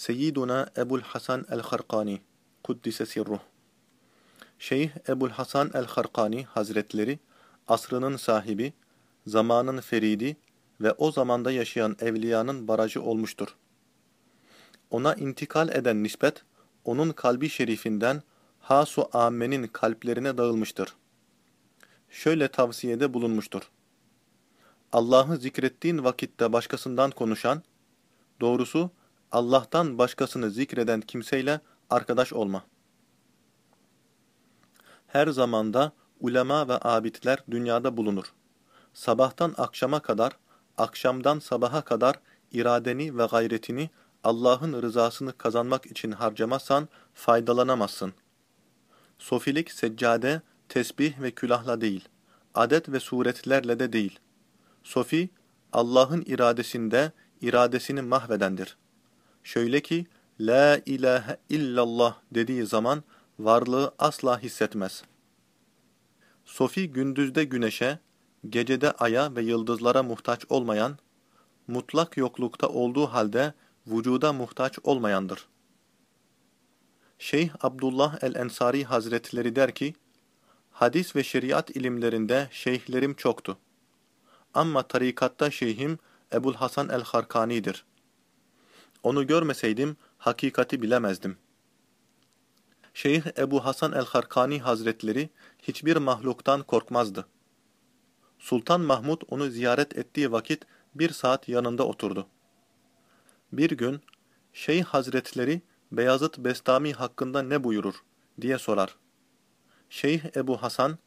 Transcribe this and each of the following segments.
Seyyiduna Ebul Hasan el-Harkani Kuddise sirruh Şeyh Ebul Hasan el-Harkani Hazretleri asrının sahibi, zamanın feridi ve o zamanda yaşayan evliyanın barajı olmuştur. Ona intikal eden nispet, onun kalbi şerifinden hasu ammenin kalplerine dağılmıştır. Şöyle tavsiyede bulunmuştur. Allah'ı zikrettiğin vakitte başkasından konuşan, doğrusu Allah'tan başkasını zikreden kimseyle arkadaş olma. Her zamanda ulema ve abidler dünyada bulunur. Sabahtan akşama kadar, akşamdan sabaha kadar iradeni ve gayretini Allah'ın rızasını kazanmak için harcamazsan faydalanamazsın. Sofilik seccade, tesbih ve külahla değil, adet ve suretlerle de değil. Sofi, Allah'ın iradesinde iradesini mahvedendir. Şöyle ki, La ilahe illallah dediği zaman varlığı asla hissetmez. Sofi gündüzde güneşe, gecede aya ve yıldızlara muhtaç olmayan, mutlak yoklukta olduğu halde vücuda muhtaç olmayandır. Şeyh Abdullah el-Ensari Hazretleri der ki, Hadis ve şeriat ilimlerinde şeyhlerim çoktu. Ama tarikatta şeyhim Ebul Hasan el-Harkani'dir. Onu görmeseydim hakikati bilemezdim. Şeyh Ebu Hasan el-Harkani Hazretleri hiçbir mahluktan korkmazdı. Sultan Mahmud onu ziyaret ettiği vakit bir saat yanında oturdu. Bir gün, Şeyh Hazretleri Beyazıt Bestami hakkında ne buyurur diye sorar. Şeyh Ebu Hasan,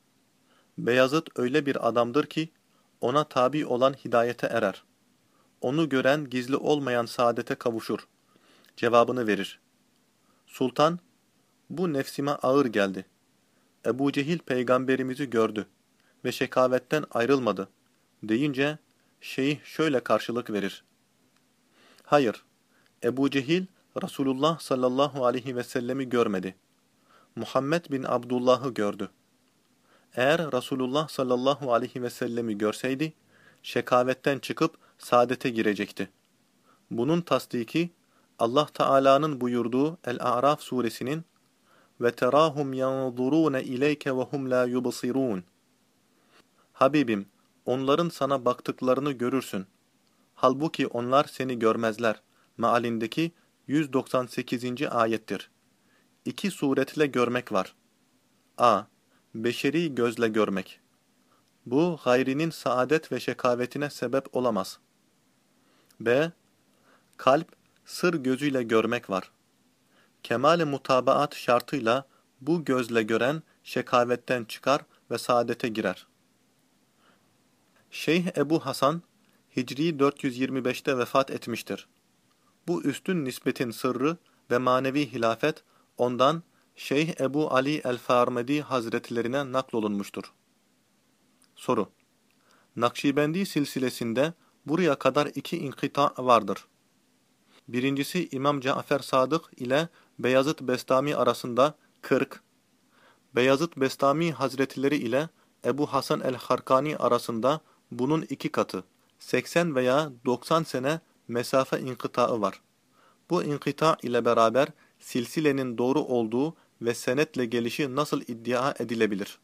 Beyazıt öyle bir adamdır ki, ona tabi olan hidayete erer. Onu gören gizli olmayan saadete kavuşur. Cevabını verir. Sultan, bu nefsime ağır geldi. Ebu Cehil peygamberimizi gördü ve şekavetten ayrılmadı deyince şeyh şöyle karşılık verir. Hayır, Ebu Cehil Resulullah sallallahu aleyhi ve sellemi görmedi. Muhammed bin Abdullah'ı gördü. Eğer Resulullah sallallahu aleyhi ve sellemi görseydi, şekavetten çıkıp saadete girecekti. Bunun tasdiki, Allah Teala'nın buyurduğu El-A'raf suresinin ve terahum yanzurun ileyke ve hum la yubsirun. Habibim, onların sana baktıklarını görürsün. Halbuki onlar seni görmezler. Mealindeki 198. ayettir. İki suretle görmek var. A. Beşeri gözle görmek. Bu, gayrinin saadet ve şekavetine sebep olamaz. B. Kalp, sır gözüyle görmek var. Kemal-i mutabaat şartıyla bu gözle gören şekavetten çıkar ve saadete girer. Şeyh Ebu Hasan, Hicri 425'te vefat etmiştir. Bu üstün nisbetin sırrı ve manevi hilafet ondan Şeyh Ebu Ali el-Farmedi hazretlerine naklolunmuştur. Soru Nakşibendi silsilesinde buraya kadar iki inkita vardır. Birincisi İmam Cafer Sadık ile Beyazıt Bestami arasında 40, Beyazıt Bestami Hazretleri ile Ebu Hasan el-Harkani arasında bunun iki katı, 80 veya 90 sene mesafe inkıtağı var. Bu inkıta ile beraber silsilenin doğru olduğu ve senetle gelişi nasıl iddia edilebilir?